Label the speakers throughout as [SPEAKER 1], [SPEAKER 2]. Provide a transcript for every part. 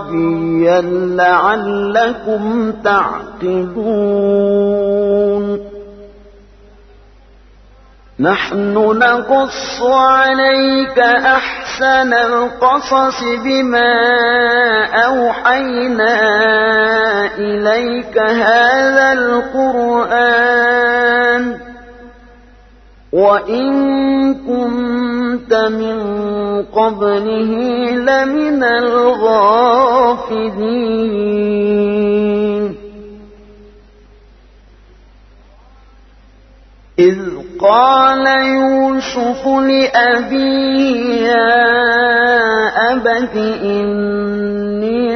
[SPEAKER 1] عربيا لعلكم تعقلون. نحن نقص عليك أحسن القصص بما أوحينا إليك هذا القرآن. وَإِن كُنتَ مِن قَبْلِهِ لَمِنَ الْغَافِلِينَ إِذْ قَالَ يُوسُفُ لِأَبِيهِ يَا أَبَتِ إِنِّي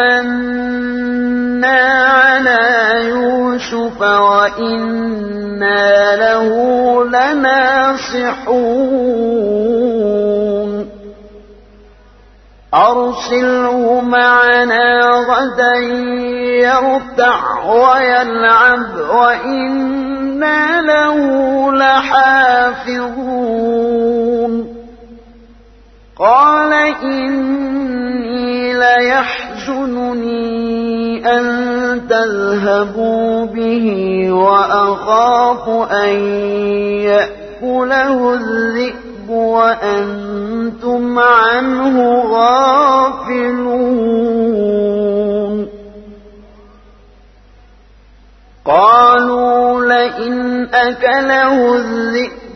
[SPEAKER 1] تأمنا على يوسف وإنا له لناصحون أرسله معنا غدا يرتع ويلعب وإنا له لحافظون قال إني ليحزنني يحزنني أن تذهبوا به وأخاف أن يأكله الذئب وأنتم عنه غافلون قالوا لئن أكله الذئب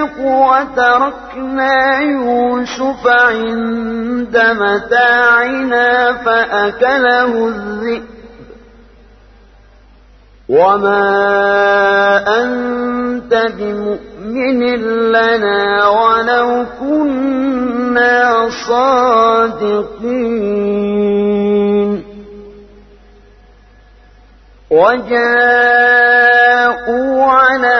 [SPEAKER 1] نستبق وتركنا يوسف عند متاعنا فأكله الذئب. وما أنت بمؤمن لنا ولو كنا صادقين. وجاءوا على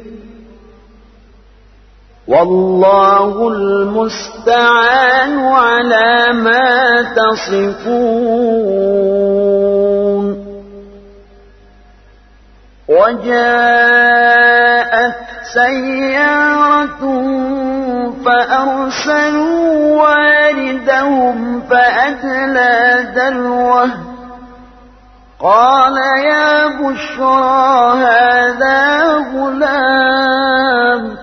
[SPEAKER 1] والله المستعان على ما تصفون. وجاءت سيارة فأرسلوا واردهم فأدلى دلوه. قال يا بشرى هذا غلام.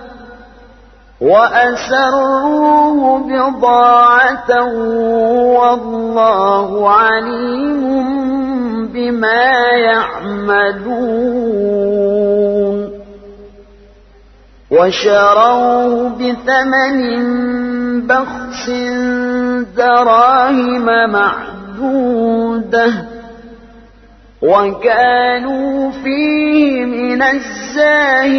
[SPEAKER 1] وأسروه بضاعة والله عليم بما يعملون. وشروه بثمن بخس دراهم معدودة. وكانوا فيه من الزاهدين.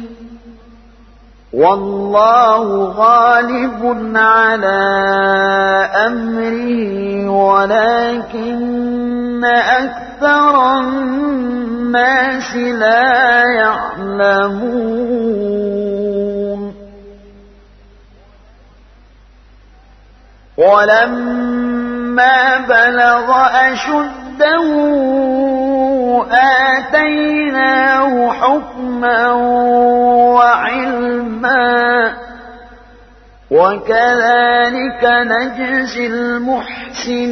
[SPEAKER 1] والله غالب على أمره ولكن أكثر الناس لا يعلمون. ولما بلغ أشده آتيناه حكما وعلما وكذلك نجزي المحسنين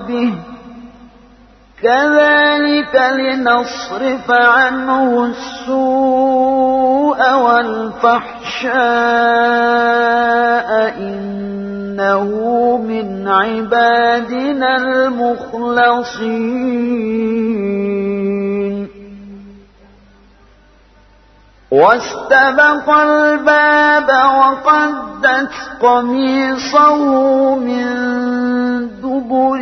[SPEAKER 1] كذلك لنصرف عنه السوء والفحشاء إنه من عبادنا المخلصين. واستبق الباب وقدت قميصه من دبر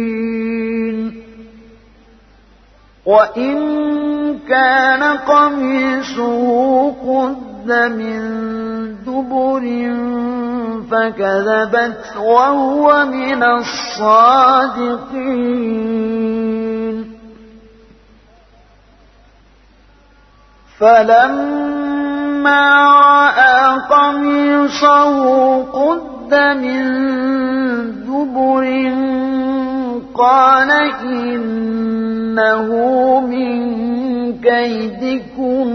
[SPEAKER 1] وإن كان قميصه قد من دبر فكذبت وهو من الصادقين فلما رأى قميصه قد من دبر قال إنه من كيدكم.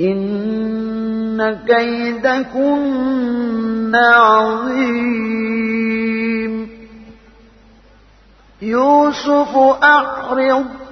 [SPEAKER 1] إن كيدكن عظيم. يوسف أعرض.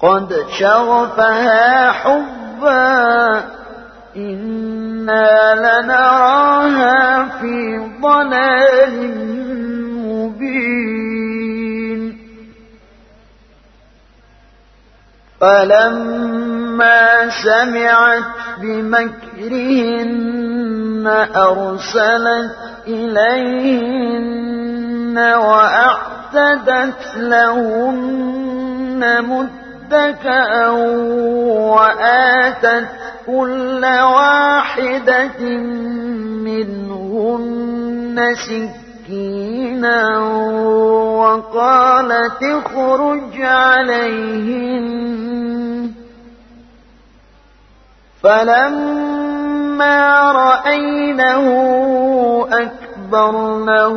[SPEAKER 1] قد شغفها حبا إنا لنراها في ضلال مبين. فلما سمعت بمكرهن أرسلت إليهن وأعتدت لهن متكأ وآتت كل واحدة منهن سكينا وقالت اخرج عليهن. فلما رأينه أكبرنه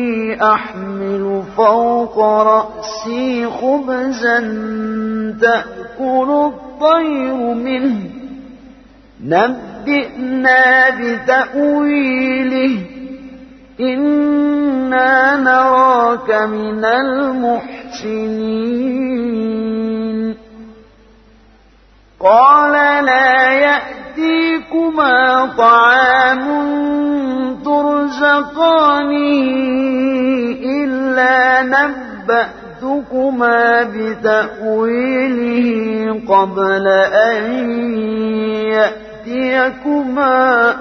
[SPEAKER 1] أحمل فوق رأسي خبزا تأكل الطير منه. نبئنا بتأويله. إنا نراك من المحسنين. قال لا يأتيكما طعام ترزقانه إلا نبأتكما بتأويله قبل أن يأتي يأتيكما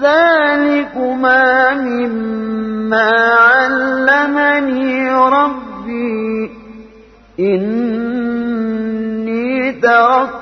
[SPEAKER 1] ذلكما مما علمني ربي إني تركت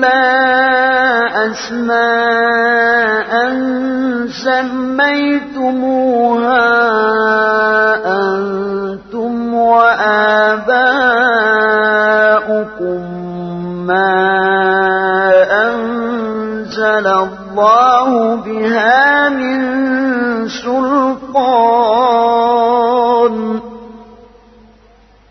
[SPEAKER 1] إلا أسماء سميتموها أنتم وآباؤكم ما أنزل الله بها من سلطان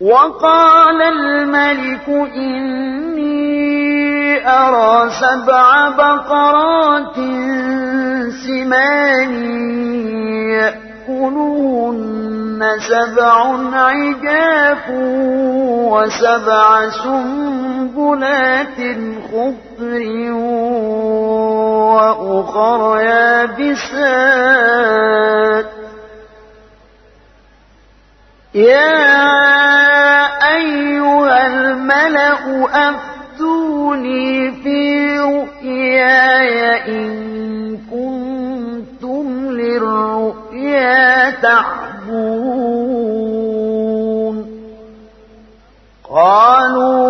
[SPEAKER 1] وقال الملك إني أرى سبع بقرات سمان يأكلهن سبع عجاف وسبع سنبلات خضر وأخر يابسات يا أيها الملأ أفتوني في رؤياي إن كنتم للرؤيا تعبون قالوا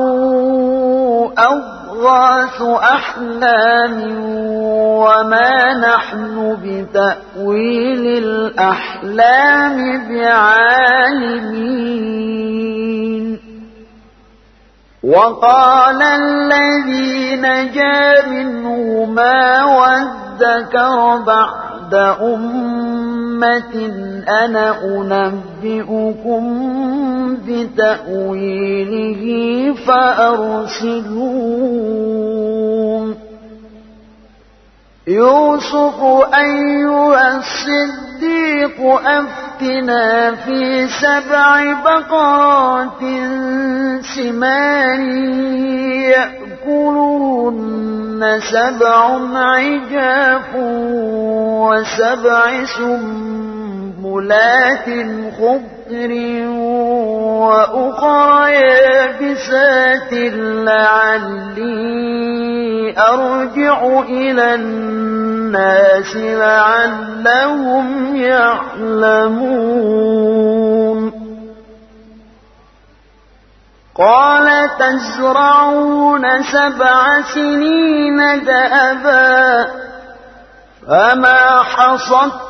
[SPEAKER 1] أضغاث أحلام وما نحن بتأويل الأحلام بعالمين وقال الذي نجا منهما وادكر بعد أمة أنا أنبئكم بتأويله فأرسلون. يوسف أيها الصديق أفتنا في سبع بقرات سمان يأكلهن سبع عجاف وسبع سنبلات خضر وأخرى يابسات لعلي أرجع إلى الناس لعلهم يعلمون قال تزرعون سبع سنين دأبا فما حصدتم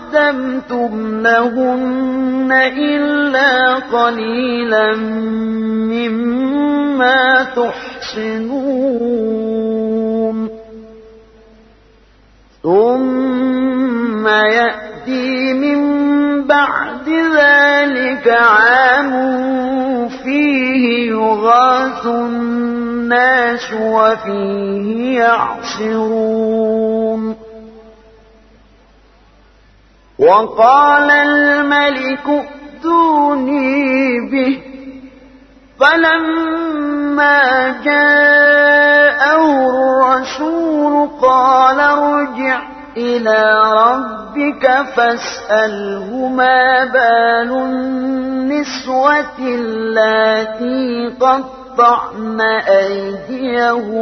[SPEAKER 1] قدمتم لهن إلا قليلا مما تحسنون. ثم يأتي من بعد ذلك عام فيه يغاث الناس وفيه يعصرون. وقال الملك ائتوني به. فلما جاءه الرسول قال ارجع إلى ربك فاسأله ما بال النسوة اللاتي قطعن أيديهن.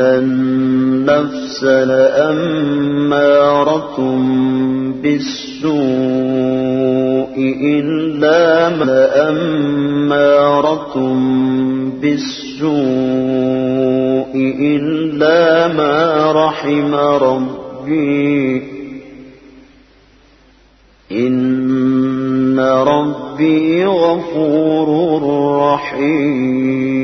[SPEAKER 2] النفس لأمارة بالسوء إلا ما أمارة بالسوء إلا ما رحم ربي إن ربي غفور رحيم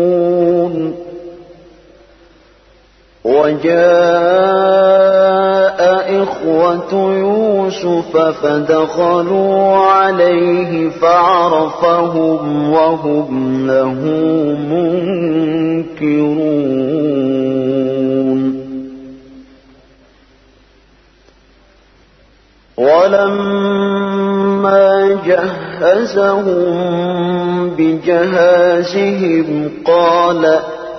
[SPEAKER 2] وجاء إخوة يوسف فدخلوا عليه فعرفهم وهم له منكرون. ولما جهزهم بجهازهم قال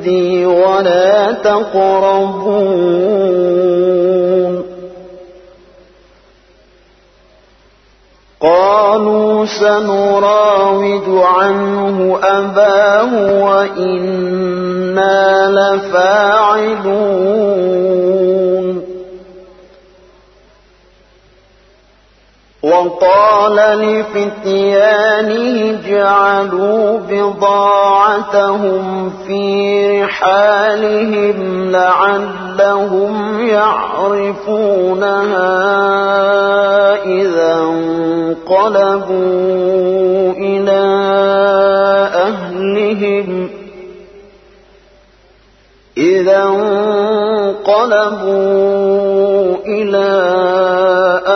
[SPEAKER 2] عندي ولا تقربون. قالوا سنراود عنه أباه وإنا لفاعلون. وقال لفتيانه اجعلوا بضاعتهم في رحالهم لعلهم يعرفونها إذا انقلبوا إلى أهلهم. إذا انقلبوا إلى أهلهم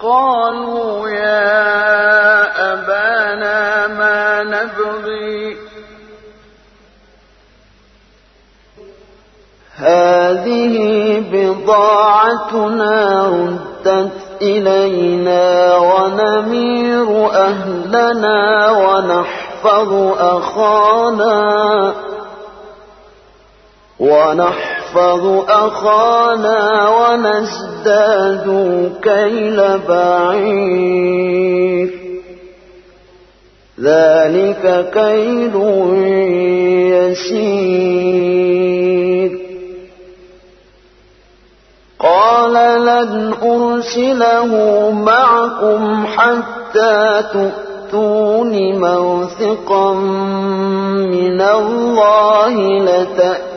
[SPEAKER 2] قالوا يا أبانا ما نبغي. هذه بضاعتنا ردت إلينا ونمير أهلنا ونحفظ أخانا. ونحفظ أخانا ونزداد كيل بعير. ذلك كيل يسير. قال لن أرسله معكم حتى تؤتون موثقا من الله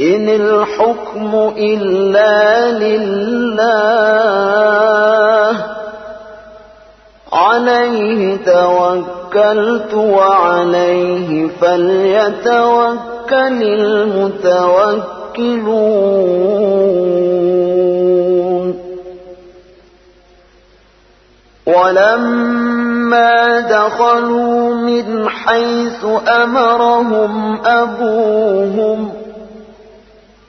[SPEAKER 2] إن الحكم إلا لله. عليه توكلت وعليه فليتوكل المتوكلون. ولما دخلوا من حيث أمرهم أبوهم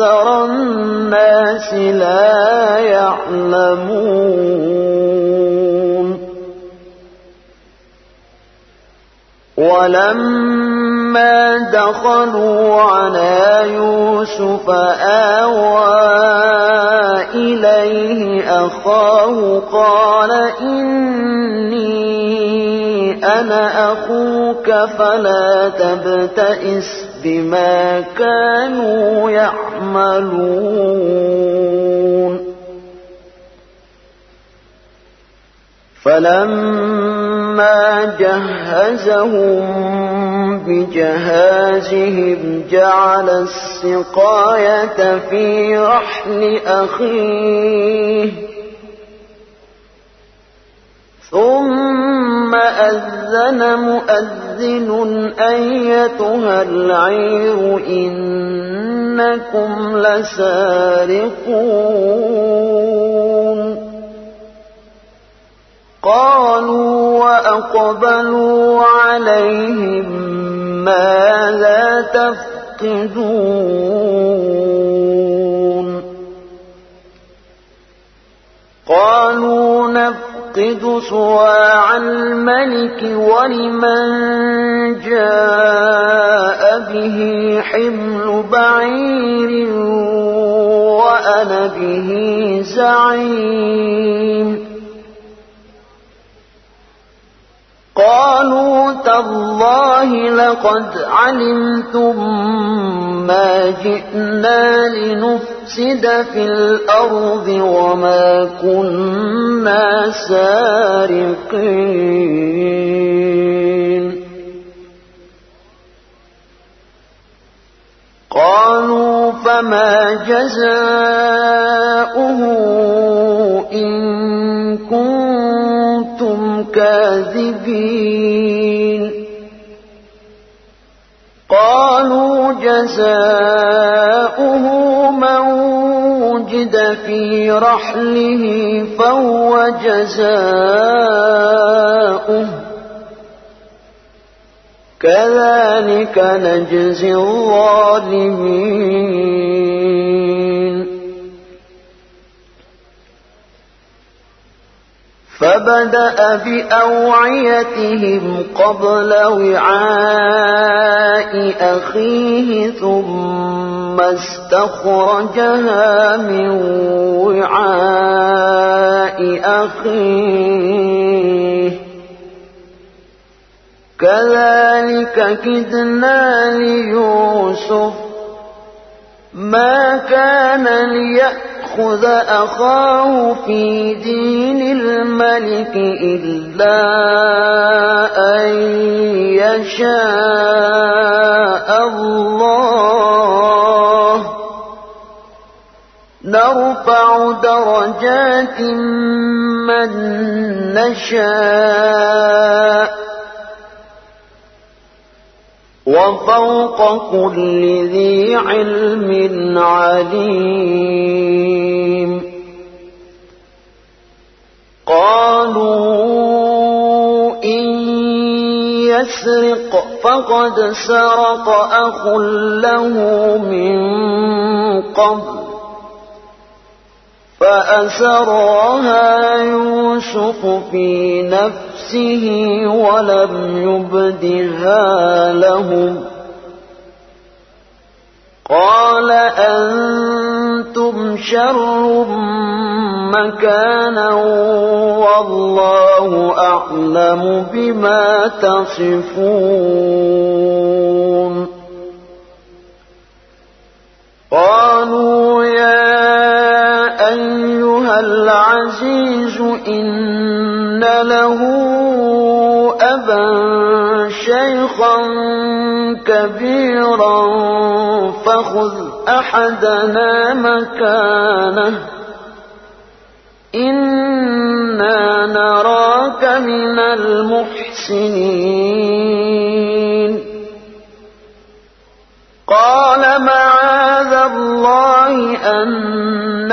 [SPEAKER 2] الناس لا يعلمون. ولما دخلوا على يوسف آوى إليه أخاه قال إني أنا أخوك فلا تبتئس. بما كانوا يعملون. فلما جهزهم بجهازهم جعل السقاية في رحل أخيه. ثم أذن مؤذن أيتها العير إن إنكم لسارقون قالوا وأقبلوا عليهم ماذا تفقدون قالوا نفقد صواع الملك ولمن جاء به حمل بعير وأنا به زعيم. قالوا تالله لقد علمتم ما جئنا لنفسد في الأرض وما كنا سارقين. قالوا فما جزاؤه إن كنتم كاذبين. قالوا جزاؤه في رحله فهو جزاؤه. كذلك نجزي الظالمين. فبدأ بأوعيتهم قبل وعاء أخيه ثم استخرجها من وعاء أخيه. كذلك كدنا ليوسف ما كان ليأخذ أخاه في دين الملك إلا أن يشاء الله نرفع درجات من نشاء وفوق كل ذي علم عليم. قالوا إن يسرق فقد سرق أخ له من قبل. فأسرها يوسف في نفسه ولم يبدها لهم. قال أنتم شر مكانا والله أعلم بما تصفون. قالوا العزيز إن له أبا شيخا كبيرا فخذ أحدنا مكانه. إنا نراك من المحسنين. قال معاذ الله أن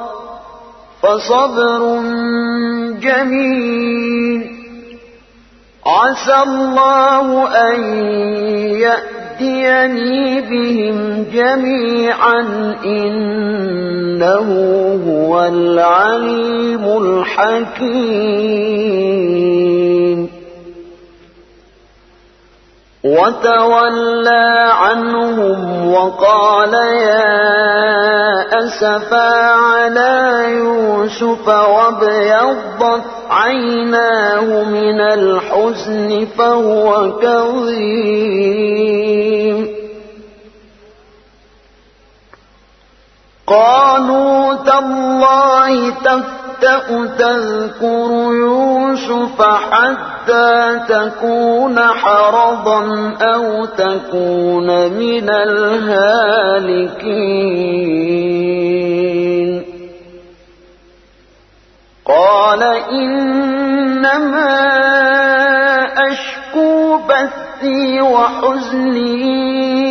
[SPEAKER 2] فصبر جميل. عسى الله أن يأتيني بهم جميعا إنه هو العليم الحكيم. وتولى عنهم وقال يا أسفا على يوسف وابيضت عيناه من الحزن فهو كظيم. قالوا تالله تفتح تذكر يوسف حتى تكون حرضا أو تكون من الهالكين. قال إنما أشكو بثي وحزني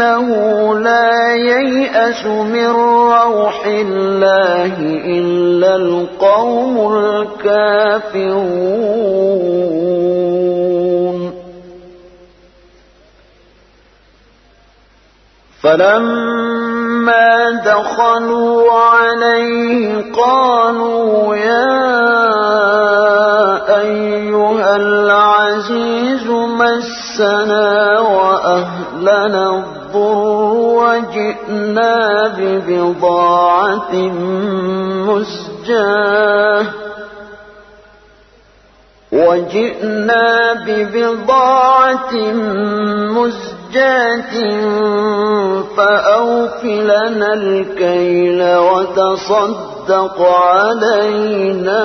[SPEAKER 2] إنه لا ييأس من روح الله إلا القوم الكافرون. فلما دخلوا عليه قالوا يا أيها العزيز مسنا وأهلنا الضر وجئنا ببضاعة مزجاه وجئنا ببضاعة مزجاة فأوفلنا الكيل وتصدق علينا.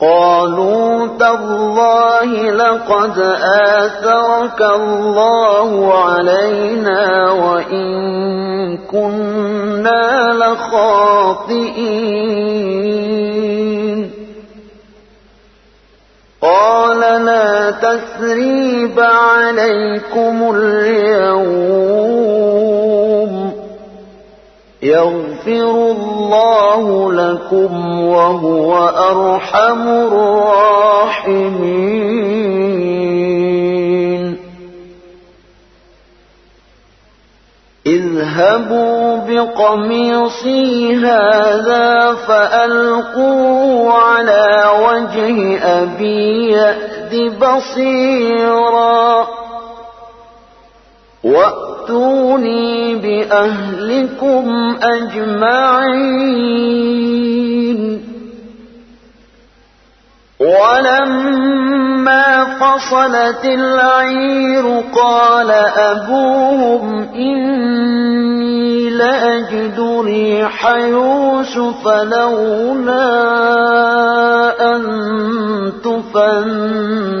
[SPEAKER 2] قالوا تالله لقد لقد آثرك الله علينا وإن كنا لخاطئين. قال لا تثريب عليكم اليوم. يغفر الله لكم وهو أرحم الراحمين. اذهبوا بقميصي هذا فألقوا على وجه أبي يأت بصيرا. وأتوني بأهلكم أجمعين ولما فصلت العير قال أبوهم إني لأجد ريح يوسف لولا أن تفندون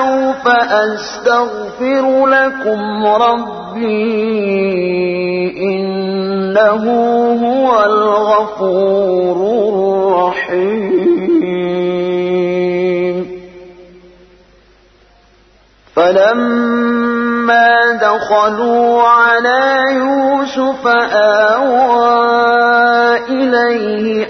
[SPEAKER 2] قال سوف أستغفر لكم ربي إنه هو الغفور الرحيم. فلما دخلوا على يوسف آوى إليه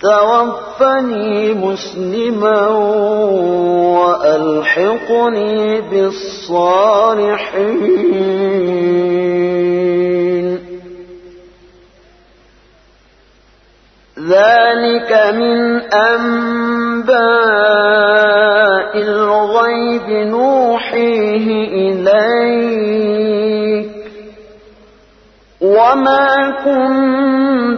[SPEAKER 2] توفني مسلما وألحقني بالصالحين. ذلك من أنباء الغيب نوحيه إليك. وما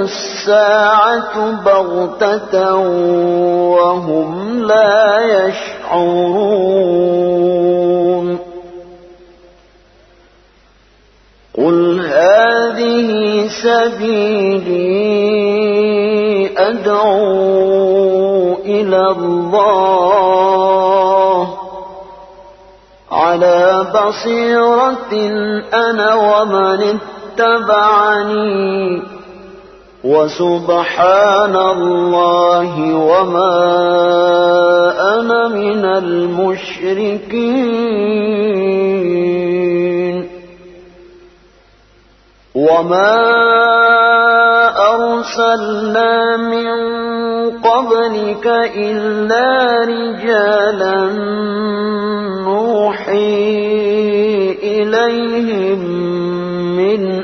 [SPEAKER 2] الساعة بغتة وهم لا يشعرون. قل هذه سبيلي أدعو إلى الله. على بصيرة أنا ومن اتبعني وسبحان الله وما أنا من المشركين. وما أرسلنا من قبلك إلا رجالا نوحي إليهم.